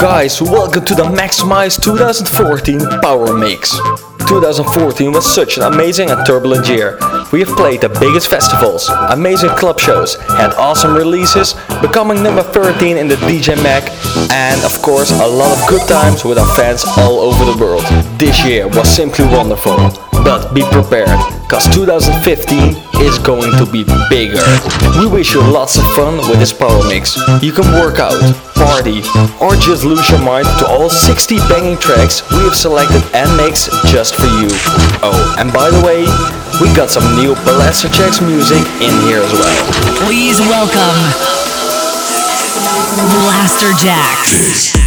guys, welcome to the Maxximize 2014 Power Mix. 2014 was such an amazing and turbulent year. We have played the biggest festivals, amazing club shows, had awesome releases, becoming number 13 in the DJ Mag, and of course a lot of good times with our fans all over the world. This year was simply wonderful, but be prepared, cause 2015 is going to be bigger. We wish you lots of fun with this power mix. You can work out, party, or just lose your mind to all 60 banging tracks we have selected and mix just for you. Oh, and by the way, we got some new Blasterjaxx music in here as well. Please welcome Blasterjaxx.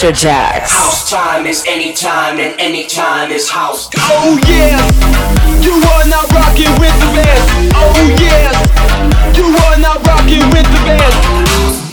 Blasterjaxx. House time is anytime and anytime is house. Oh yeah, you are now rocking with the best. Oh yeah, you are now rocking with the best.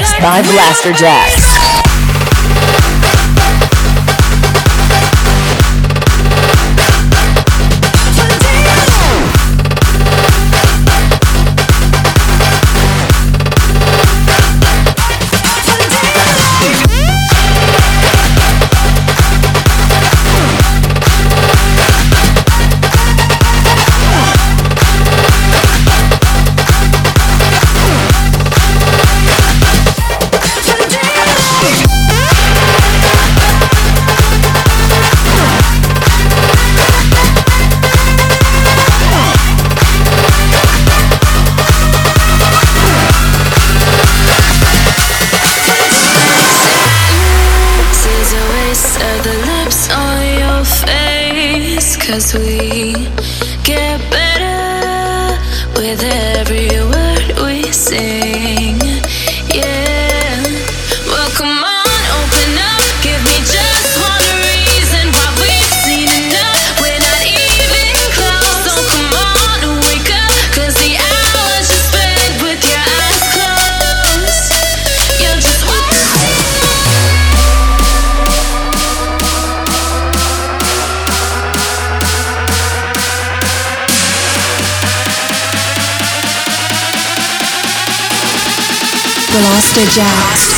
Selected and mixed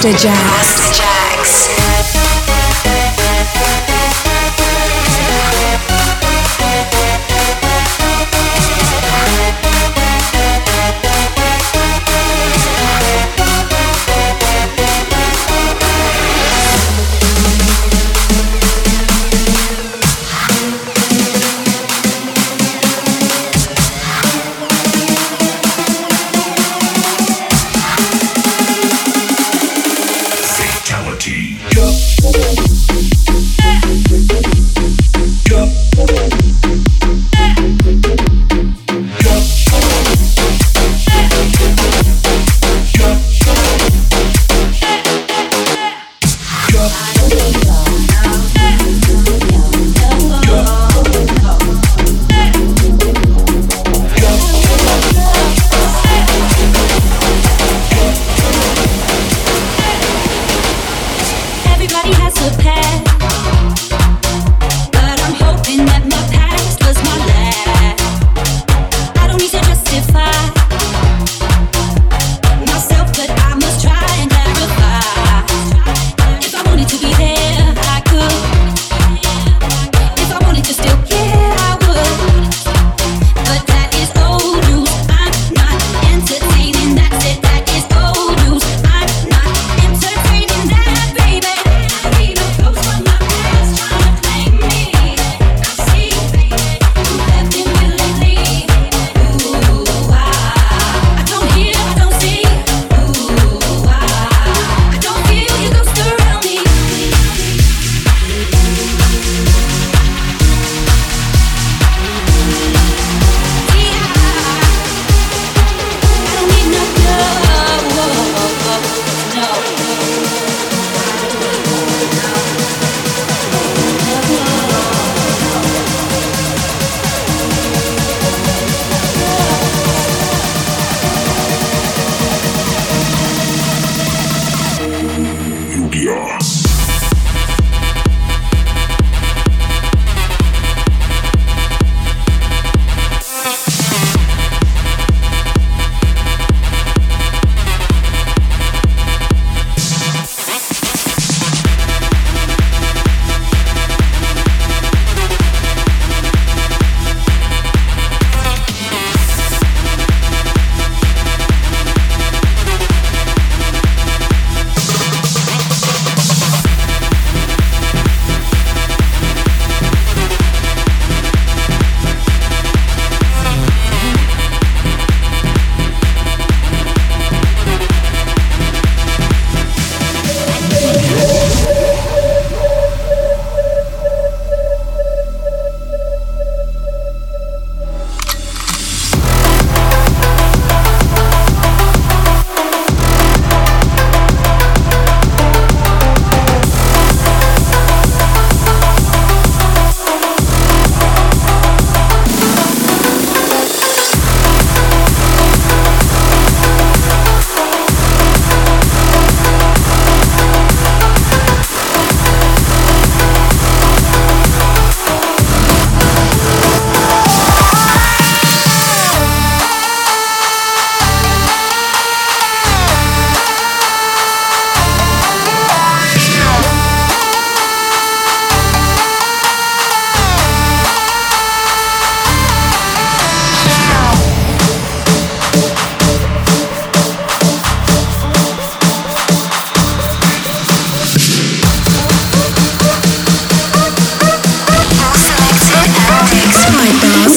by Blasterjaxx.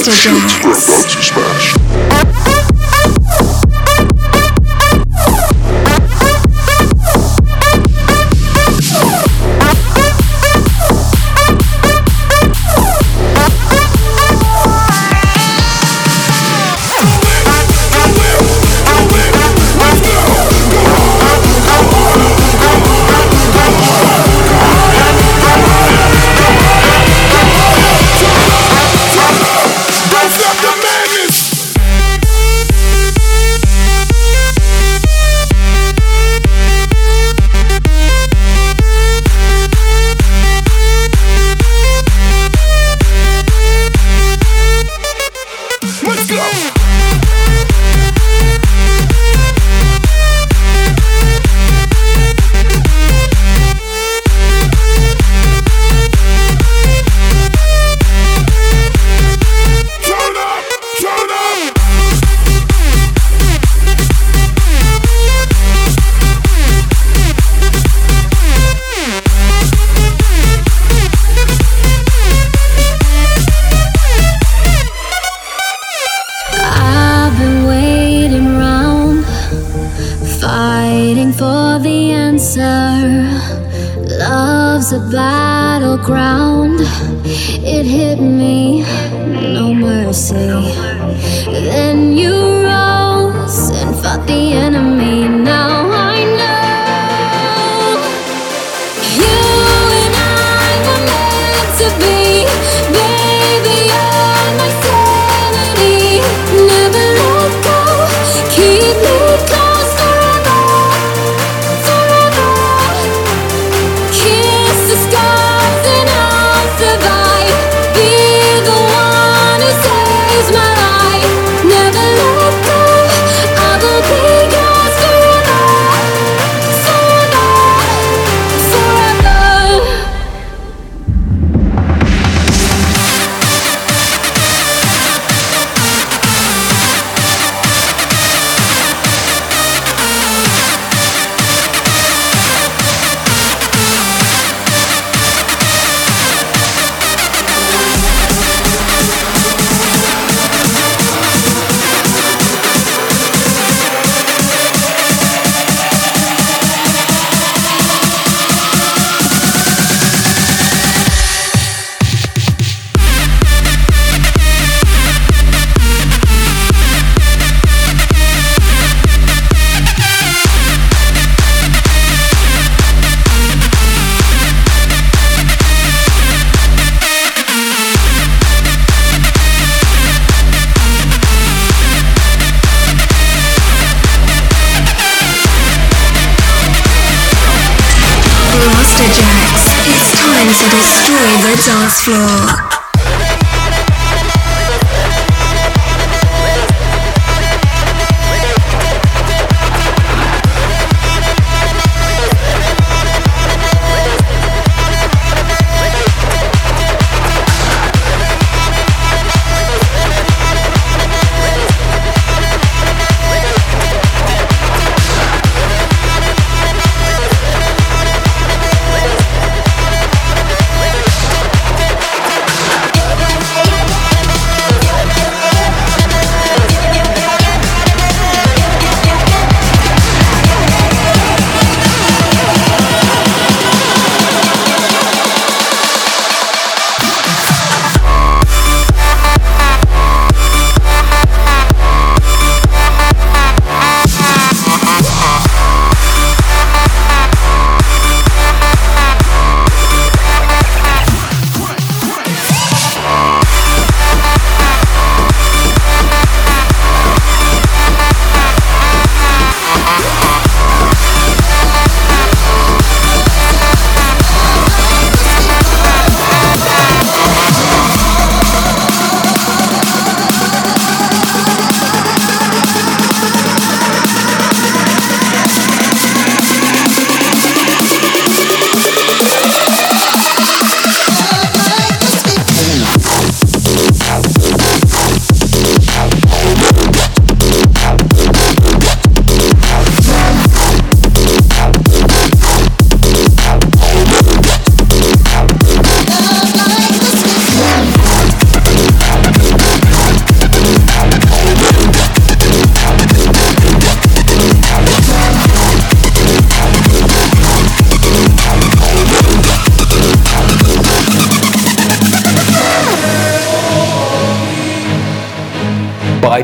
Blasterjaxx. Blasterjaxx. Blaster Jacks.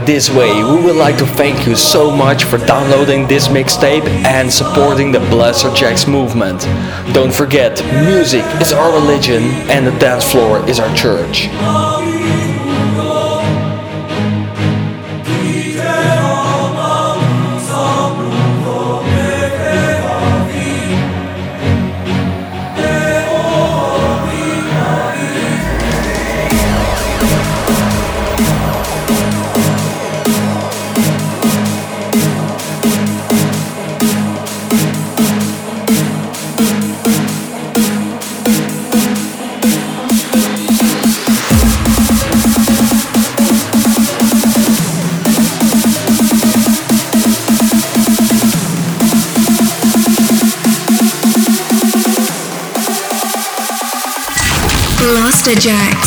This way. We would like to thank you so much for downloading this mixtape and supporting the Blasterjaxx movement. Don't forget, music is our religion and the dance floor is our church. Blaster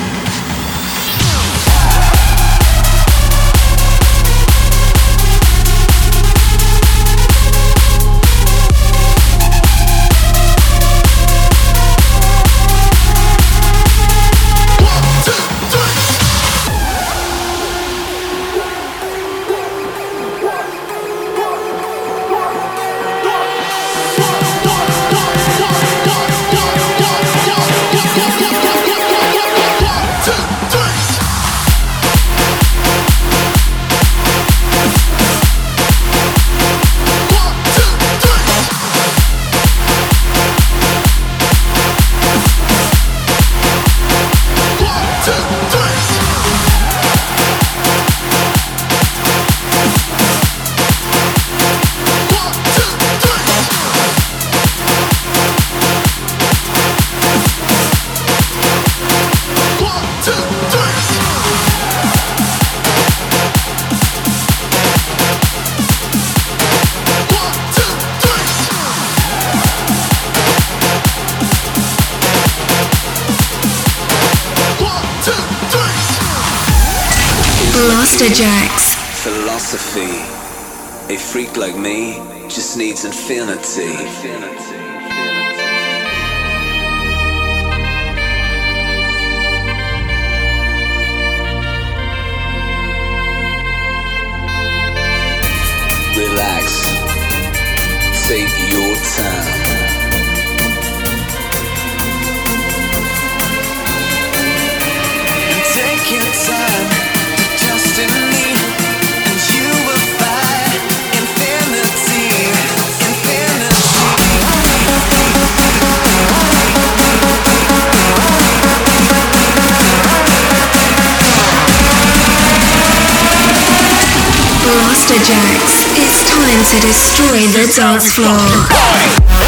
Take your time. It's time to destroy the dance floor.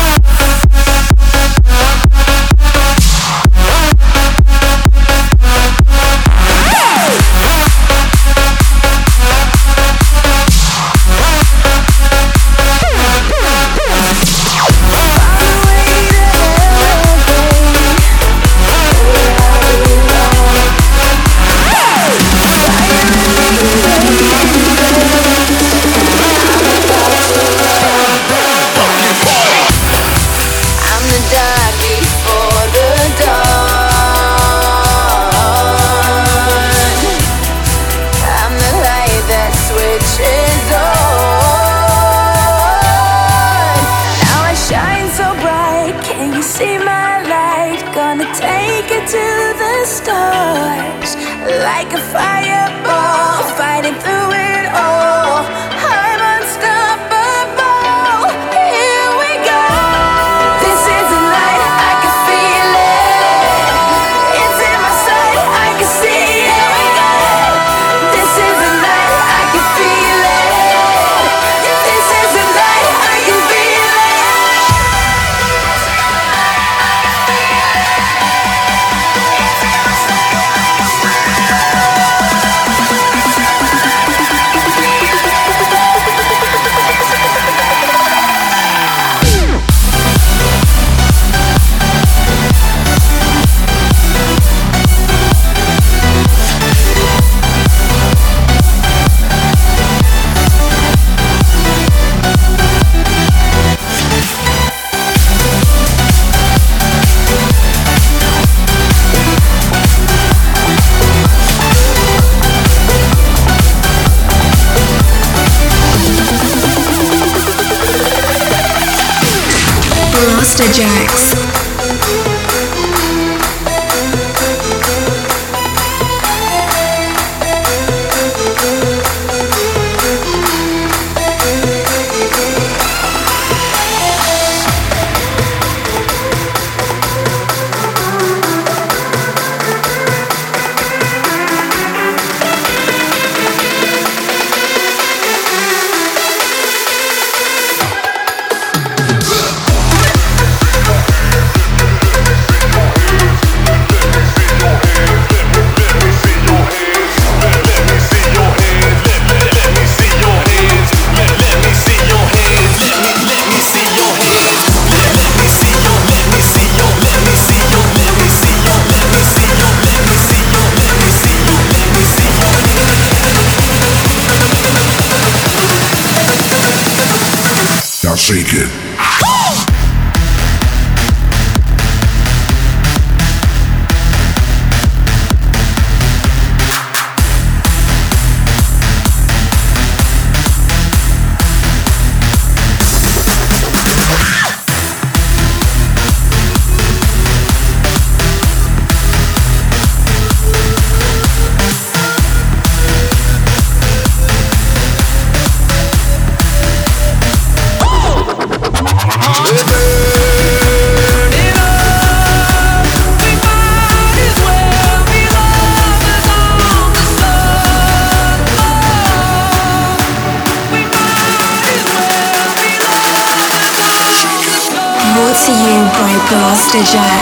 pleasure.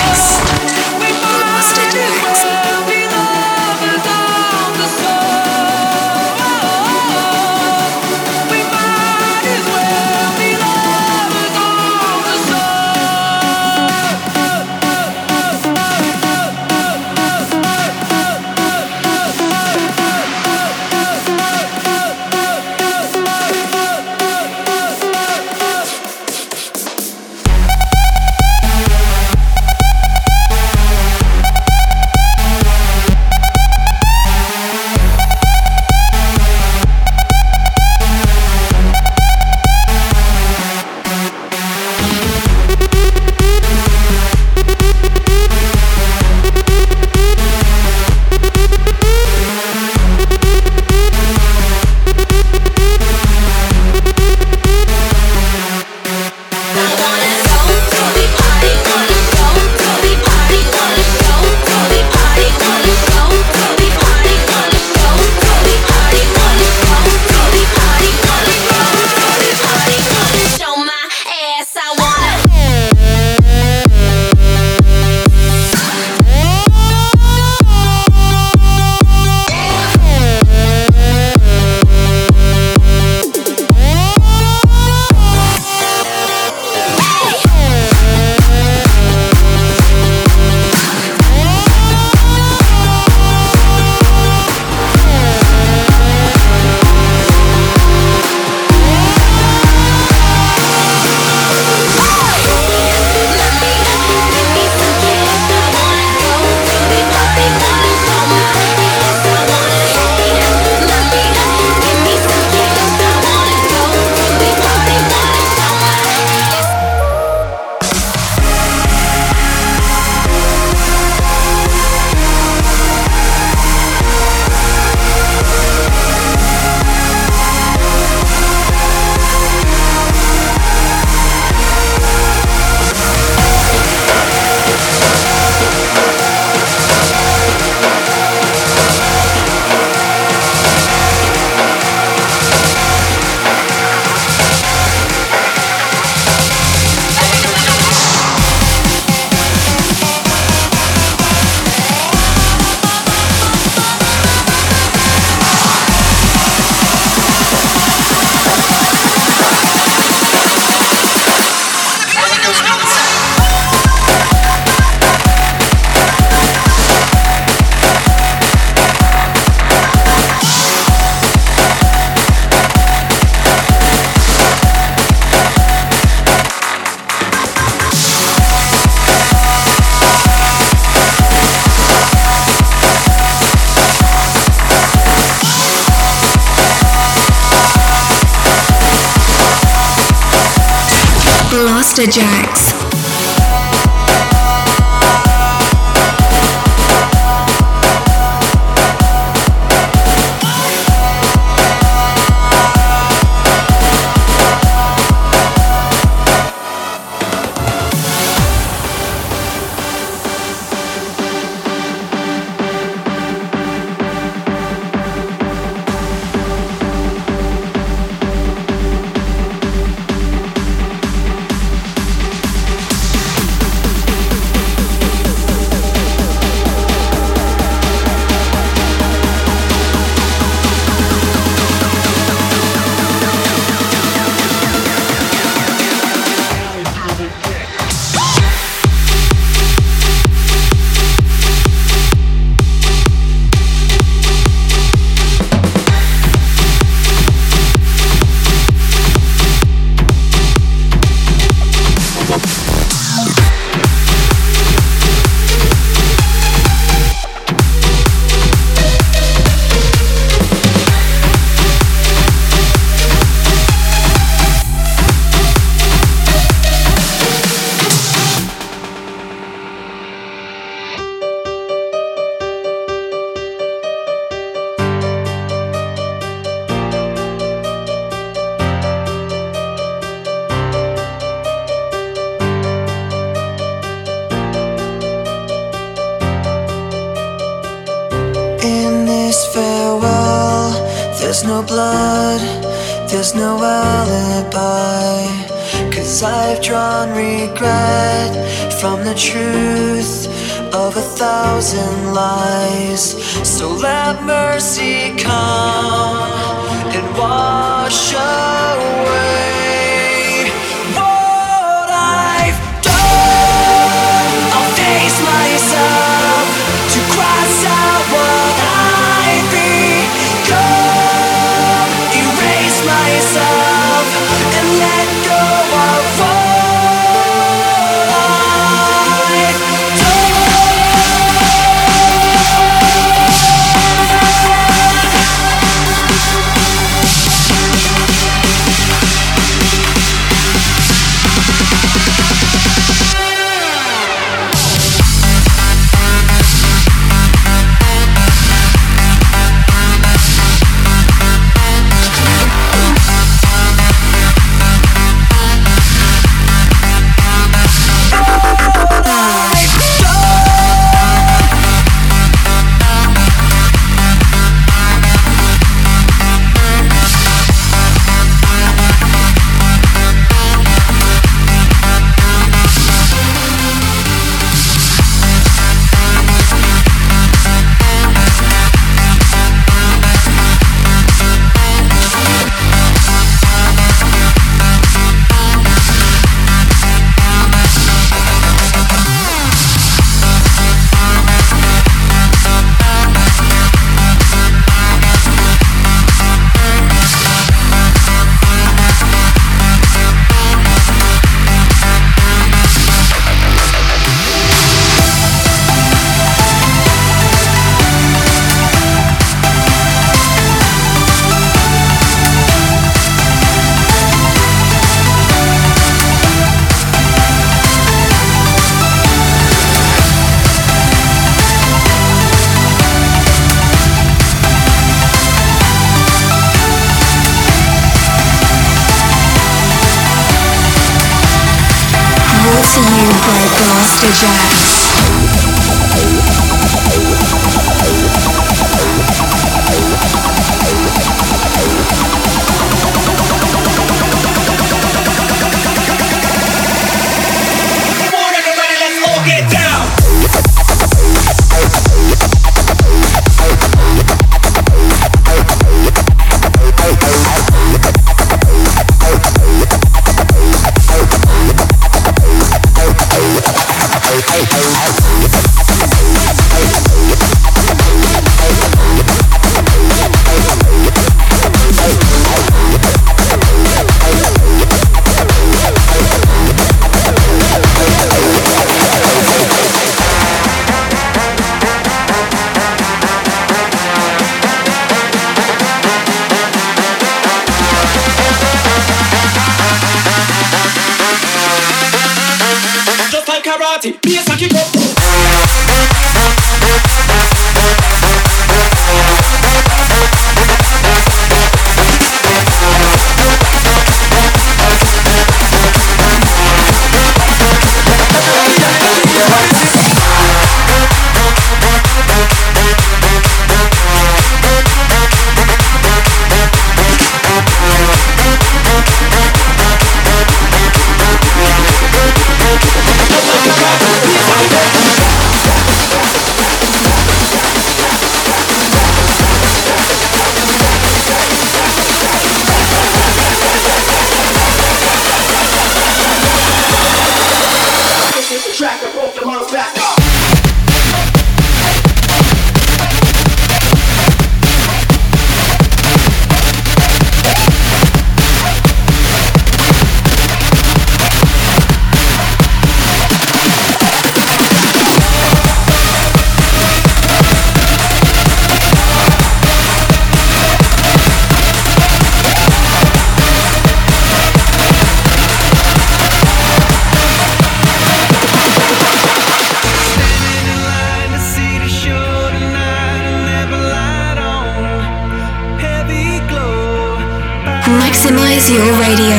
Maximize your radio.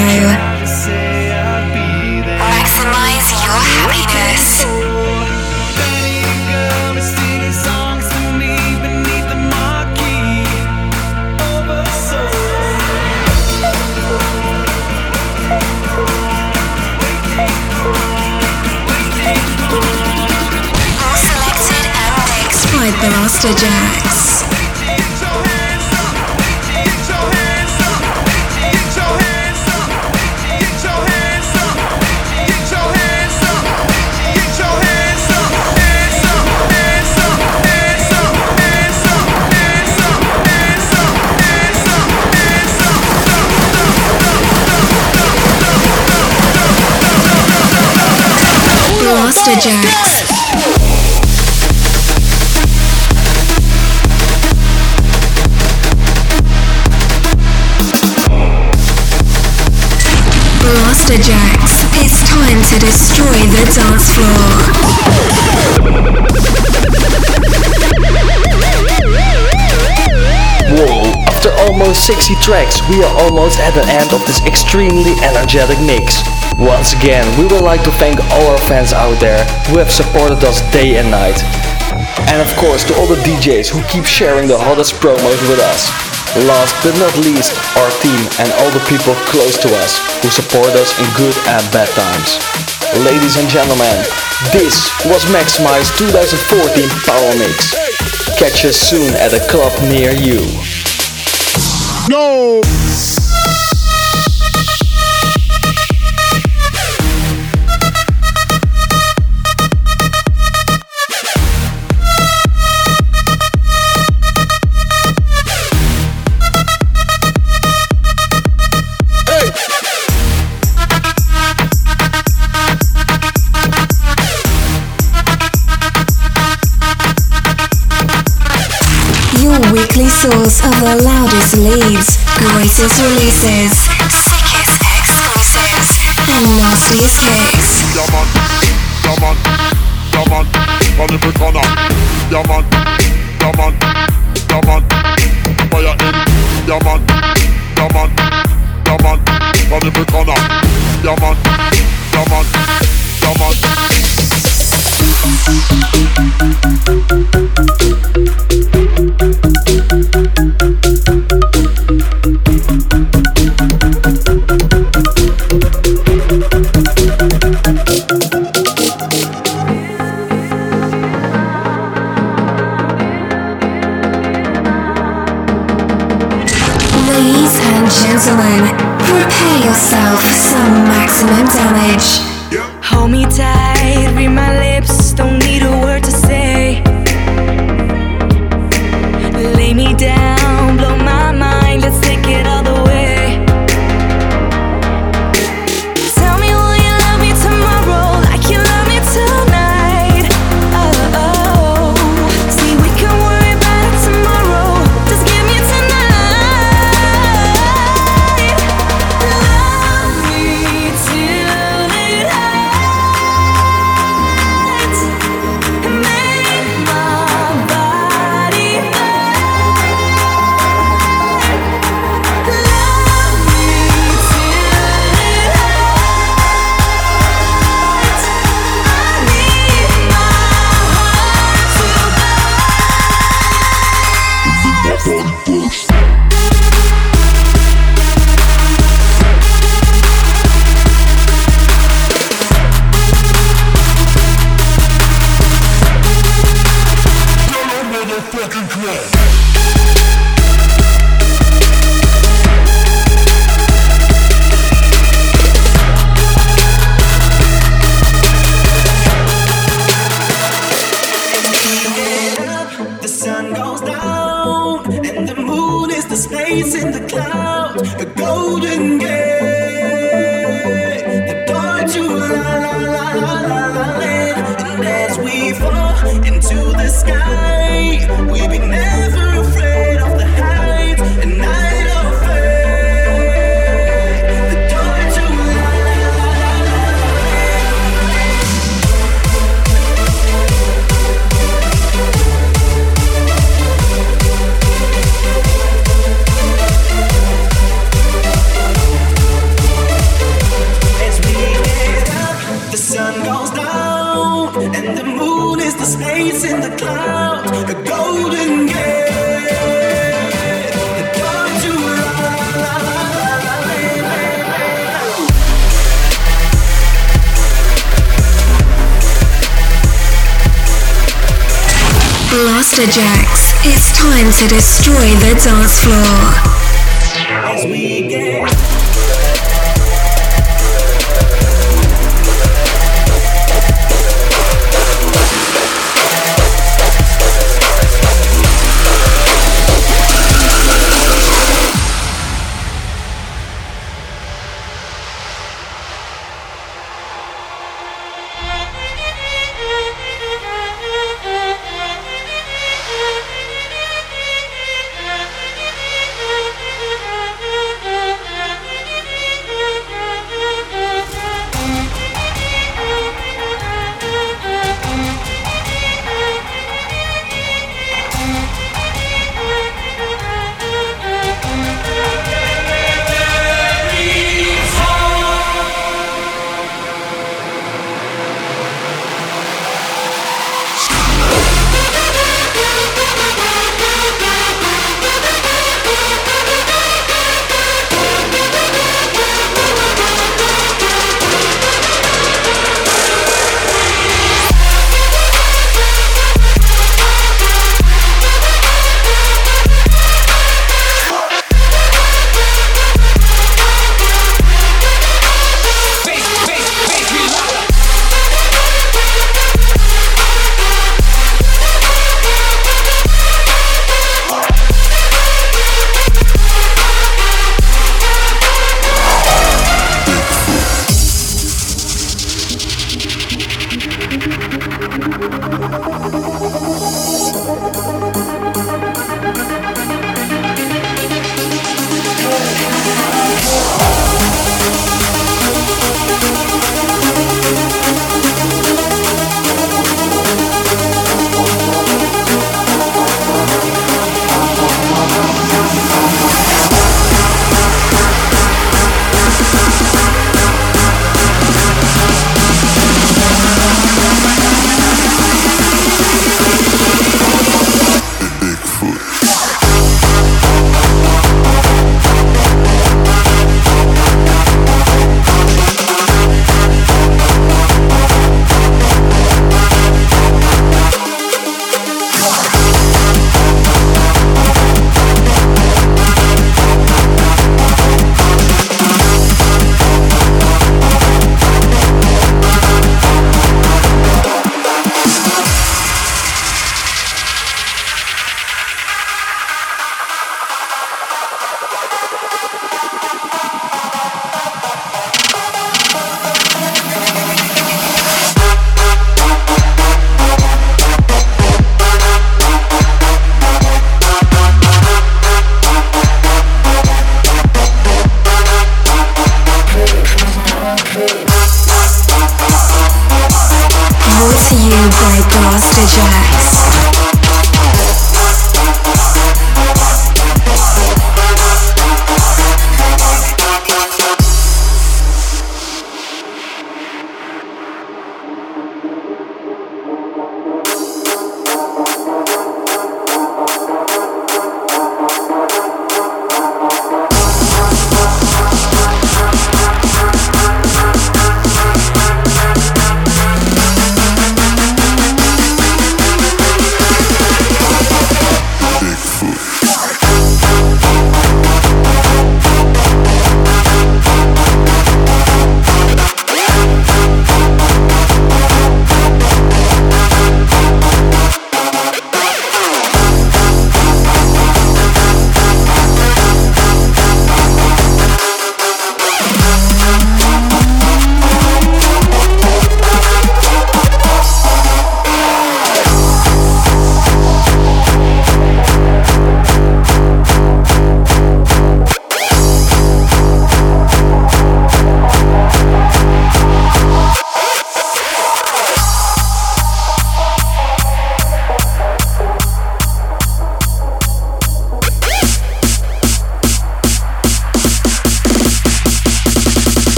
Maximize your happiness. Selected and mixed by Blasterjaxx. Blasterjaxx. Blaster Jacks. It's time to destroy the dance floor. Whoa, after almost 60 tracks, we are almost at the end of this extremely energetic mix. Once again, we would like to thank all our fans out there who have supported us day and night. And of course to all the DJs who keep sharing the hottest promos with us. Last but not least, our team and all the people close to us who support us in good and bad times. Ladies and gentlemen, this was Maxximize 2014 Power Mix. Catch us soon at a club near you. No! Source of the loudest leads, greatest releases, sickest exclusives, and nastiest kicks. Yeah man, yeah on every corner. Yeah man, yeah man, fire in. Yeah man, yeah man, on every corner. Yeah man, yeah man.